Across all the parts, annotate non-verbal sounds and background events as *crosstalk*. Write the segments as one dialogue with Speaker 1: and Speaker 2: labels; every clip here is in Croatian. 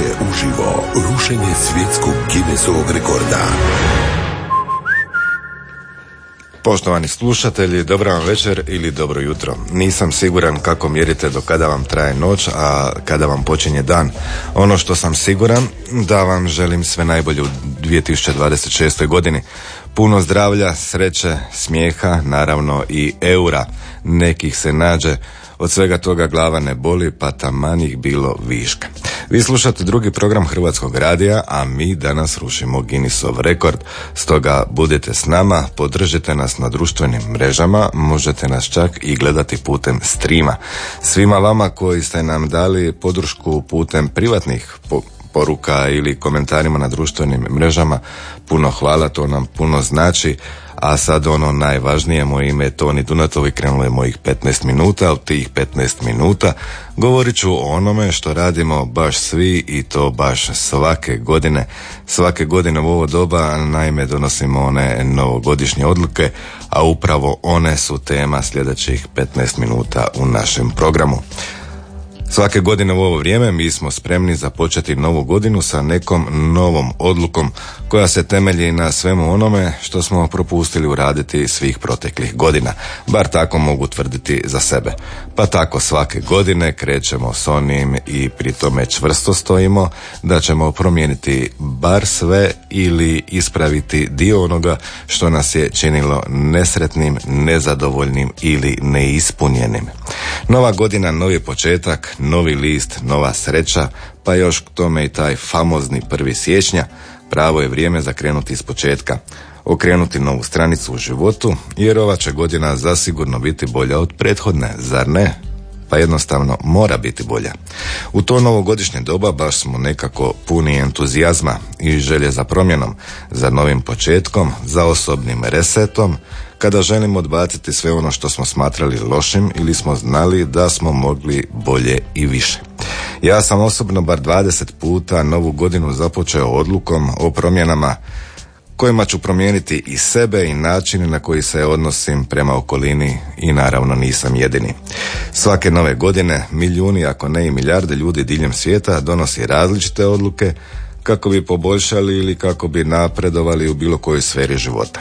Speaker 1: Slušajte uživo rušenje svjetskog Guinnessovog rekorda.
Speaker 2: Poštovani slušatelji, dobro vam večer ili dobro jutro. Nisam siguran kako mjerite do kada vam traje noć, a kada vam počinje dan. Ono što sam siguran, da vam želim sve najbolje u 2026. godini. Puno zdravlja, sreće, smijeha, naravno i eura. Nekih se nađe, od svega toga glava ne boli, pa taman ih bilo viška. Vi slušate drugi program Hrvatskog radija, a mi danas rušimo Guinnessov rekord. Stoga budite s nama, podržite nas na društvenim mrežama, možete nas čak i gledati putem streama. Svima vama koji ste nam dali podršku putem privatnih poruka ili komentarima na društvenim mrežama, puno hvala, to nam puno znači. A sad ono najvažnije, moje ime je Toni Dunatovi, krenulo je mojih 15 minuta, od tih 15 minuta govorit ću o onome što radimo baš svi i to baš svake godine. Svake godine u ovo doba naime donosimo one novogodišnje odluke, a upravo one su tema sljedećih 15 minuta u našem programu. Svake godine u ovo vrijeme mi smo spremni započeti novu godinu sa nekom novom odlukom koja se temelji na svemu onome što smo propustili uraditi svih proteklih godina. Bar tako mogu tvrditi za sebe. Pa tako svake godine krećemo s onim i pri tome čvrsto stojimo da ćemo promijeniti bar sve ili ispraviti dio onoga što nas je činilo nesretnim, nezadovoljnim ili neispunjenim. Nova godina, novi početak, novi list, nova sreća, pa još k tome i taj famozni prvi siječnja, pravo je vrijeme za krenuti iz početka, okrenuti novu stranicu u životu, jer ova će godina zasigurno biti bolja od prethodne, zar ne? Pa jednostavno mora biti bolja. U to novogodišnje doba baš smo nekako puni entuzijazma i želje za promjenom, za novim početkom, za osobnim resetom, kada želimo odbaciti sve ono što smo smatrali lošim ili smo znali da smo mogli bolje i više. Ja sam osobno bar 20 puta novu godinu započeo odlukom o promjenama kojima ću promijeniti i sebe i način na koji se odnosim prema okolini i naravno nisam jedini. Svake nove godine milijuni, ako ne i milijarde ljudi diljem svijeta donosi različite odluke kako bi poboljšali ili kako bi napredovali u bilo kojoj sferi života.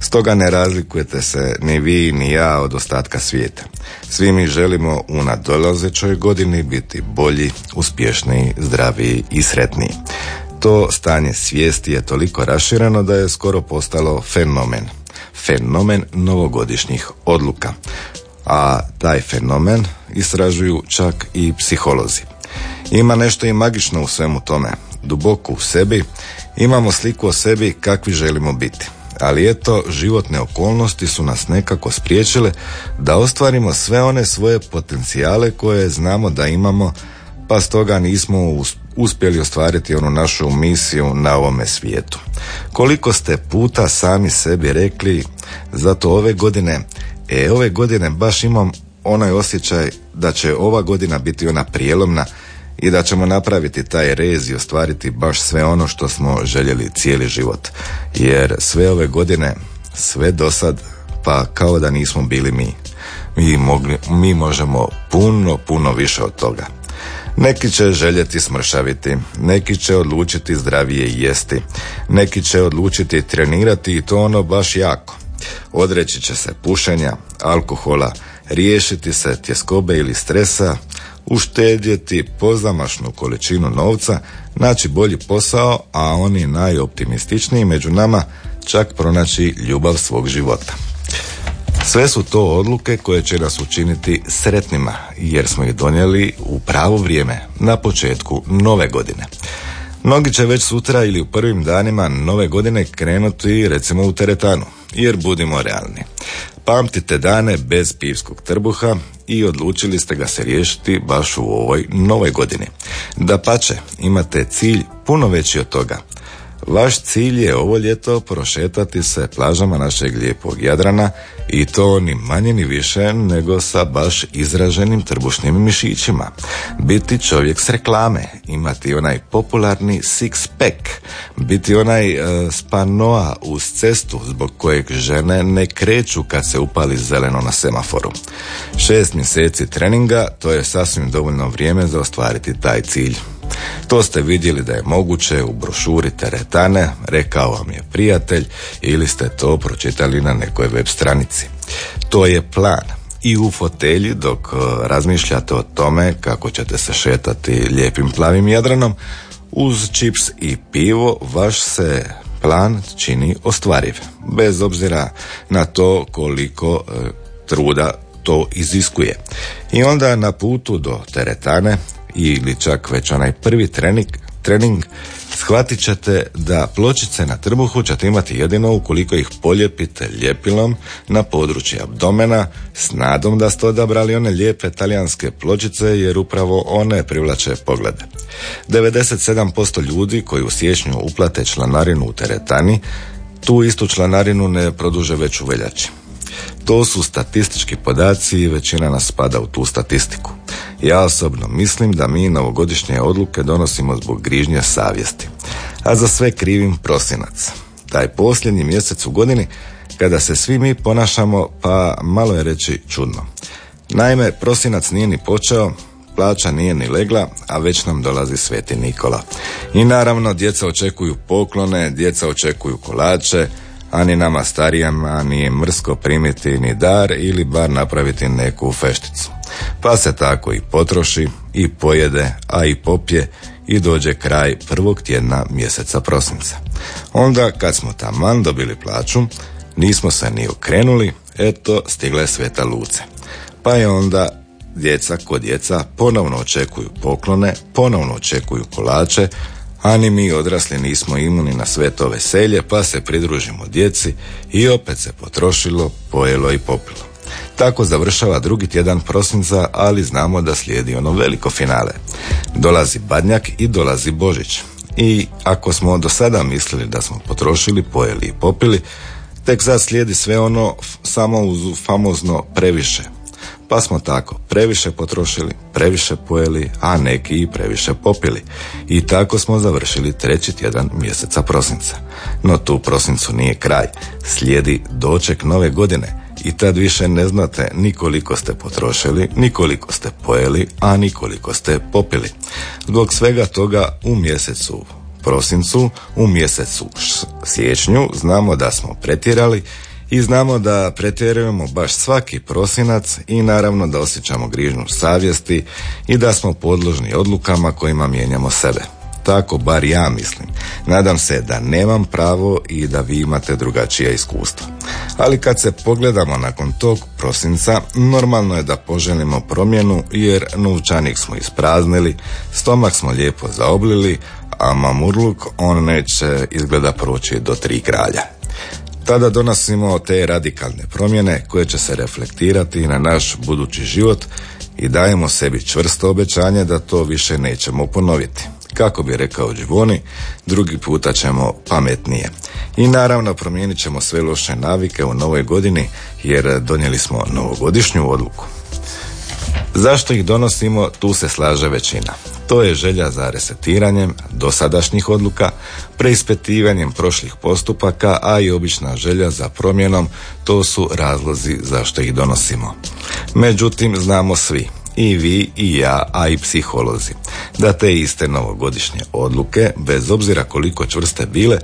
Speaker 2: Stoga ne razlikujete se ni vi ni ja od ostatka svijeta. Svi mi želimo u nadolazećoj godini biti bolji, uspješniji, zdraviji i sretniji. To stanje svijesti je toliko rašireno da je skoro postalo fenomen. Fenomen novogodišnjih odluka. A taj fenomen istražuju čak i psiholozi. Ima nešto i magično u svemu tome duboko u sebi, imamo sliku o sebi kakvi želimo biti. Ali eto, životne okolnosti su nas nekako spriječile da ostvarimo sve one svoje potencijale koje znamo da imamo, pa stoga nismo uspjeli ostvariti onu našu misiju na ovome svijetu. Koliko ste puta sami sebi rekli, zato ove godine, e ove godine baš imam onaj osjećaj da će ova godina biti ona prijelomna i da ćemo napraviti taj rez i ostvariti baš sve ono što smo željeli cijeli život. Jer sve ove godine, sve do sad, pa kao da nismo bili mi. Mi, mogli, mi možemo puno, puno više od toga. Neki će željeti smršaviti, neki će odlučiti zdravije jesti, neki će odlučiti trenirati i to ono baš jako. Odreći će se pušenja, alkohola, riješiti se tjeskobe ili stresa, uštedjeti pozamašnu količinu novca, naći bolji posao, a oni najoptimističniji među nama čak pronaći ljubav svog života. Sve su to odluke koje će nas učiniti sretnima, jer smo ih donijeli u pravo vrijeme, na početku nove godine. Mnogi će već sutra ili u prvim danima nove godine krenuti recimo u teretanu, jer budimo realni. Pamtite dane bez pivskog trbuha i odlučili ste ga se riješiti baš u ovoj novoj godini. Da pače, imate cilj puno veći od toga. Vaš cilj je ovo ljeto prošetati se plažama našeg lijepog Jadrana i to ni manje ni više nego sa baš izraženim trbušnim mišićima. Biti čovjek s reklame, imati onaj popularni six pack, biti onaj e, spanoa uz cestu zbog kojeg žene ne kreću kad se upali zeleno na semaforu. Šest mjeseci treninga, to je sasvim dovoljno vrijeme za ostvariti taj cilj. To ste vidjeli da je moguće u brošuri Teretane, rekao vam je prijatelj ili ste to pročitali na nekoj web stranici. To je plan i u fotelji dok e, razmišljate o tome kako ćete se šetati lijepim plavim jadranom, uz čips i pivo vaš se plan čini ostvariv, bez obzira na to koliko e, truda to iziskuje. I onda na putu do teretane ili čak već onaj prvi trening, trening shvatit ćete da pločice na trbuhu ćete imati jedino ukoliko ih poljepite ljepilom na područje abdomena s nadom da ste odabrali one lijepe talijanske pločice jer upravo one privlače poglede. 97% ljudi koji u siječnju uplate članarinu u teretani tu istu članarinu ne produže već u veljači. To su statistički podaci i većina nas spada u tu statistiku. Ja osobno mislim da mi novogodišnje odluke donosimo zbog grižnje savjesti. A za sve krivim prosinac. Taj posljednji mjesec u godini kada se svi mi ponašamo pa malo je reći čudno. Naime, prosinac nije ni počeo, plaća nije ni legla, a već nam dolazi Sveti Nikola. I naravno, djeca očekuju poklone, djeca očekuju kolače, a ni nama starijama nije mrsko primiti ni dar ili bar napraviti neku fešticu. Pa se tako i potroši, i pojede, a i popje i dođe kraj prvog tjedna mjeseca prosinca. Onda kad smo taman dobili plaću, nismo se ni okrenuli, eto stigle sveta luce. Pa je onda djeca kod djeca ponovno očekuju poklone, ponovno očekuju kolače, a ni mi odrasli nismo imuni na sve to veselje, pa se pridružimo djeci i opet se potrošilo, pojelo i popilo. Tako završava drugi tjedan prosinca, ali znamo da slijedi ono veliko finale. Dolazi Badnjak i dolazi Božić. I ako smo do sada mislili da smo potrošili, pojeli i popili, tek sad slijedi sve ono samo uz famozno previše, pa smo tako previše potrošili, previše pojeli, a neki i previše popili. I tako smo završili treći tjedan mjeseca prosinca. No tu prosincu nije kraj, slijedi doček nove godine i tad više ne znate ni koliko ste potrošili, ni koliko ste pojeli, a ni koliko ste popili. Zbog svega toga u mjesecu prosincu, u mjesecu siječnju znamo da smo pretjerali i znamo da pretjerujemo baš svaki prosinac i naravno da osjećamo grižnju savjesti i da smo podložni odlukama kojima mijenjamo sebe. Tako bar ja mislim. Nadam se da nemam pravo i da vi imate drugačija iskustva. Ali kad se pogledamo nakon tog prosinca, normalno je da poželimo promjenu jer novčanik smo ispraznili, stomak smo lijepo zaoblili, a mamurluk on neće izgleda proći do tri kralja. Tada donosimo te radikalne promjene koje će se reflektirati na naš budući život i dajemo sebi čvrsto obećanje da to više nećemo ponoviti. Kako bi rekao Đivoni, drugi puta ćemo pametnije. I naravno promijenit ćemo sve loše navike u novoj godini jer donijeli smo novogodišnju odluku. Zašto ih donosimo, tu se slaže većina. To je želja za resetiranjem dosadašnjih odluka, preispitivanjem prošlih postupaka, a i obična želja za promjenom, to su razlozi zašto ih donosimo. Međutim, znamo svi, i vi i ja, a i psiholozi, da te iste novogodišnje odluke, bez obzira koliko čvrste bile,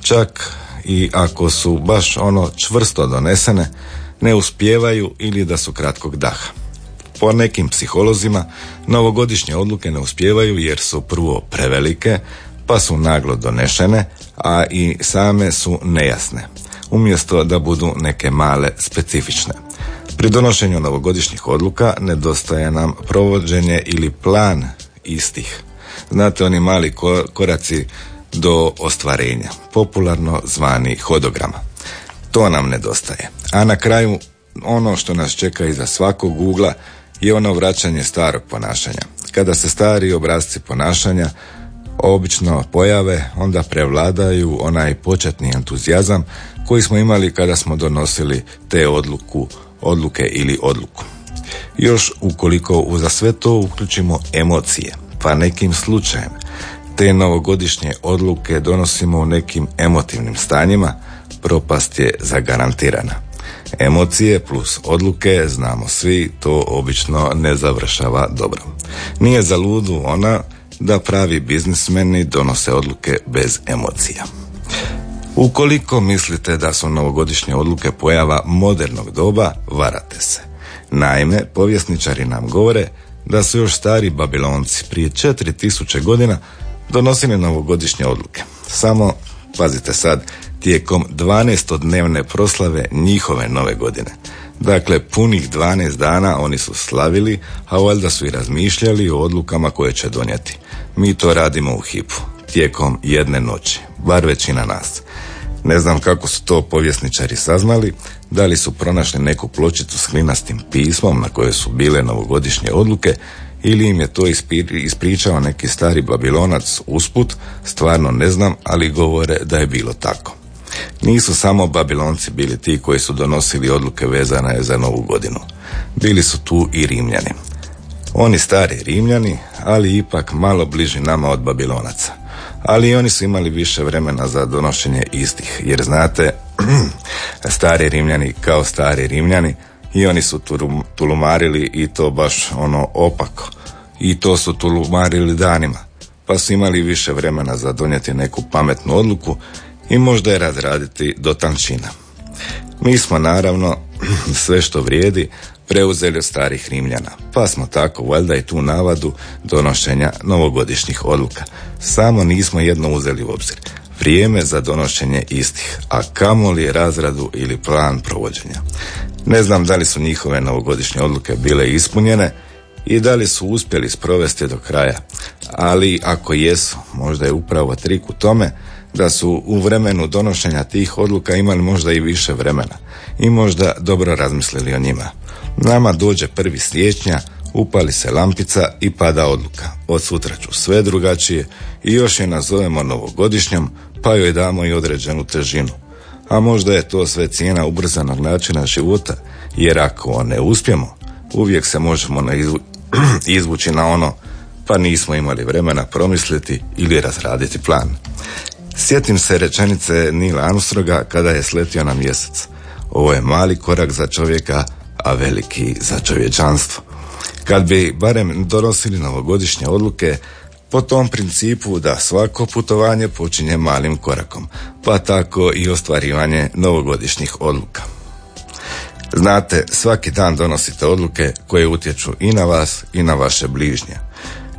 Speaker 2: čak i ako su baš ono čvrsto donesene, ne uspijevaju ili da su kratkog daha. Po nekim psiholozima novogodišnje odluke ne uspijevaju jer su prvo prevelike, pa su naglo donešene, a i same su nejasne, umjesto da budu neke male specifične. Pri donošenju novogodišnjih odluka nedostaje nam provođenje ili plan istih. Znate, oni mali koraci do ostvarenja, popularno zvani hodograma. To nam nedostaje. A na kraju ono što nas čeka iza svakog ugla je ono vraćanje starog ponašanja. Kada se stari obrazci ponašanja obično pojave, onda prevladaju onaj početni entuzijazam koji smo imali kada smo donosili te odluku, odluke ili odluku. Još ukoliko za sve to uključimo emocije, pa nekim slučajem te novogodišnje odluke donosimo u nekim emotivnim stanjima, propast je zagarantirana. Emocije plus odluke, znamo svi, to obično ne završava dobro. Nije za ludu ona da pravi biznismeni donose odluke bez emocija. Ukoliko mislite da su novogodišnje odluke pojava modernog doba, varate se. Naime, povjesničari nam govore da su još stari babilonci prije 4000 godina donosili novogodišnje odluke. Samo, pazite sad, tijekom 12-dnevne proslave njihove nove godine. Dakle, punih 12 dana oni su slavili, a valjda su i razmišljali o odlukama koje će donijeti. Mi to radimo u hipu, tijekom jedne noći, bar većina nas. Ne znam kako su to povjesničari saznali, da li su pronašli neku pločicu s klinastim pismom na kojoj su bile novogodišnje odluke ili im je to ispričao neki stari babilonac usput, stvarno ne znam, ali govore da je bilo tako. Nisu samo Babilonci bili ti koji su donosili odluke vezane za novu godinu. Bili su tu i Rimljani. Oni stari Rimljani, ali ipak malo bliži nama od Babilonaca. Ali oni su imali više vremena za donošenje istih, jer znate, *clears throat* stari Rimljani kao stari Rimljani, i oni su tulumarili i to baš ono opako. I to su tulumarili danima, pa su imali više vremena za donijeti neku pametnu odluku i možda je razraditi do tančina. Mi smo naravno *clears throat* sve što vrijedi preuzeli od starih Rimljana, pa smo tako valjda i tu navadu donošenja novogodišnjih odluka. Samo nismo jedno uzeli u obzir. Vrijeme za donošenje istih, a kamoli razradu ili plan provođenja. Ne znam da li su njihove novogodišnje odluke bile ispunjene i da li su uspjeli sprovesti do kraja, ali ako jesu, možda je upravo trik u tome da su u vremenu donošenja tih odluka imali možda i više vremena i možda dobro razmislili o njima. Nama dođe prvi siječnja, upali se lampica i pada odluka. Od sutra ću sve drugačije i još je nazovemo novogodišnjom, pa joj damo i određenu težinu. A možda je to sve cijena ubrzanog načina života, jer ako ne uspijemo, uvijek se možemo *clears throat* izvući na ono, pa nismo imali vremena promisliti ili razraditi plan. Sjetim se rečenice Nila Armstronga kada je sletio na mjesec. Ovo je mali korak za čovjeka, a veliki za čovječanstvo. Kad bi barem donosili novogodišnje odluke, po tom principu da svako putovanje počinje malim korakom, pa tako i ostvarivanje novogodišnjih odluka. Znate, svaki dan donosite odluke koje utječu i na vas i na vaše bližnje.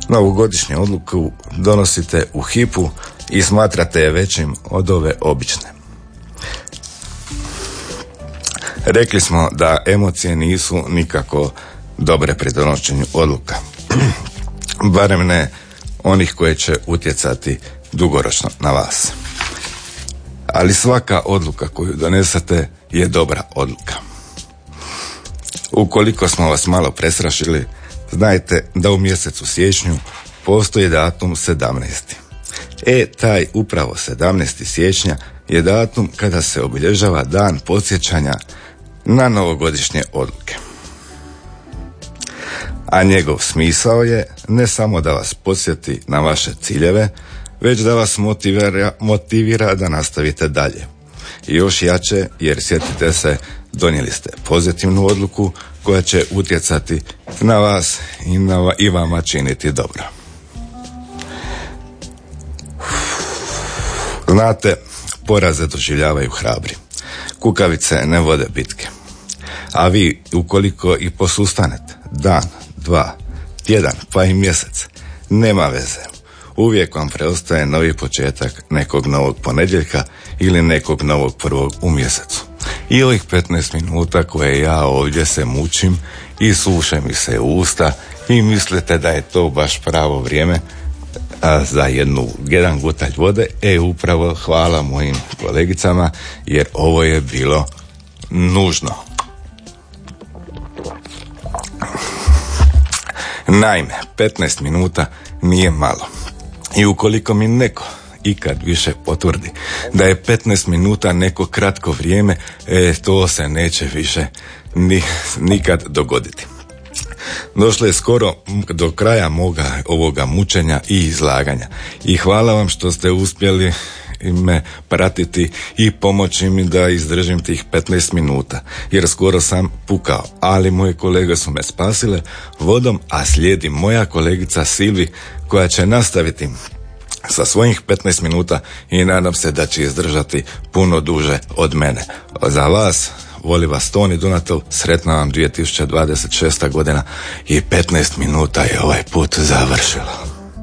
Speaker 2: Novogodišnje odluku donosite u hipu, i smatrate je većim od ove obične. Rekli smo da emocije nisu nikako dobre pri donošenju odluka. *clears throat* Barem ne onih koje će utjecati dugoročno na vas. Ali svaka odluka koju donesete je dobra odluka. Ukoliko smo vas malo presrašili, znajte da u mjesecu siječnju postoji datum 17. E, taj upravo 17. siječnja je datum kada se obilježava dan podsjećanja na novogodišnje odluke. A njegov smisao je ne samo da vas podsjeti na vaše ciljeve, već da vas motivira, motivira da nastavite dalje. I još jače, jer sjetite se, donijeli ste pozitivnu odluku koja će utjecati na vas i, na, i vama činiti dobro. Znate, poraze doživljavaju hrabri. Kukavice ne vode bitke. A vi, ukoliko i posustanete, dan, dva, tjedan, pa i mjesec, nema veze. Uvijek vam preostaje novi početak nekog novog ponedjeljka ili nekog novog prvog u mjesecu. I ovih 15 minuta koje ja ovdje se mučim i suše mi se usta i mislite da je to baš pravo vrijeme za jednu, jedan gutalj vode. E, upravo hvala mojim kolegicama jer ovo je bilo nužno. Naime, 15 minuta nije malo. I ukoliko mi neko ikad više potvrdi da je 15 minuta neko kratko vrijeme, e, to se neće više ni, nikad dogoditi. Došlo je skoro do kraja moga ovoga mučenja i izlaganja. I hvala vam što ste uspjeli me pratiti i pomoći mi da izdržim tih 15 minuta, jer skoro sam pukao, ali moje kolege su me spasile vodom, a slijedi moja kolegica Silvi koja će nastaviti sa svojih 15 minuta i nadam se da će izdržati puno duže od mene. Za vas, voli vas Toni Dunatov, sretna vam 2026. godina i 15 minuta je ovaj put završilo.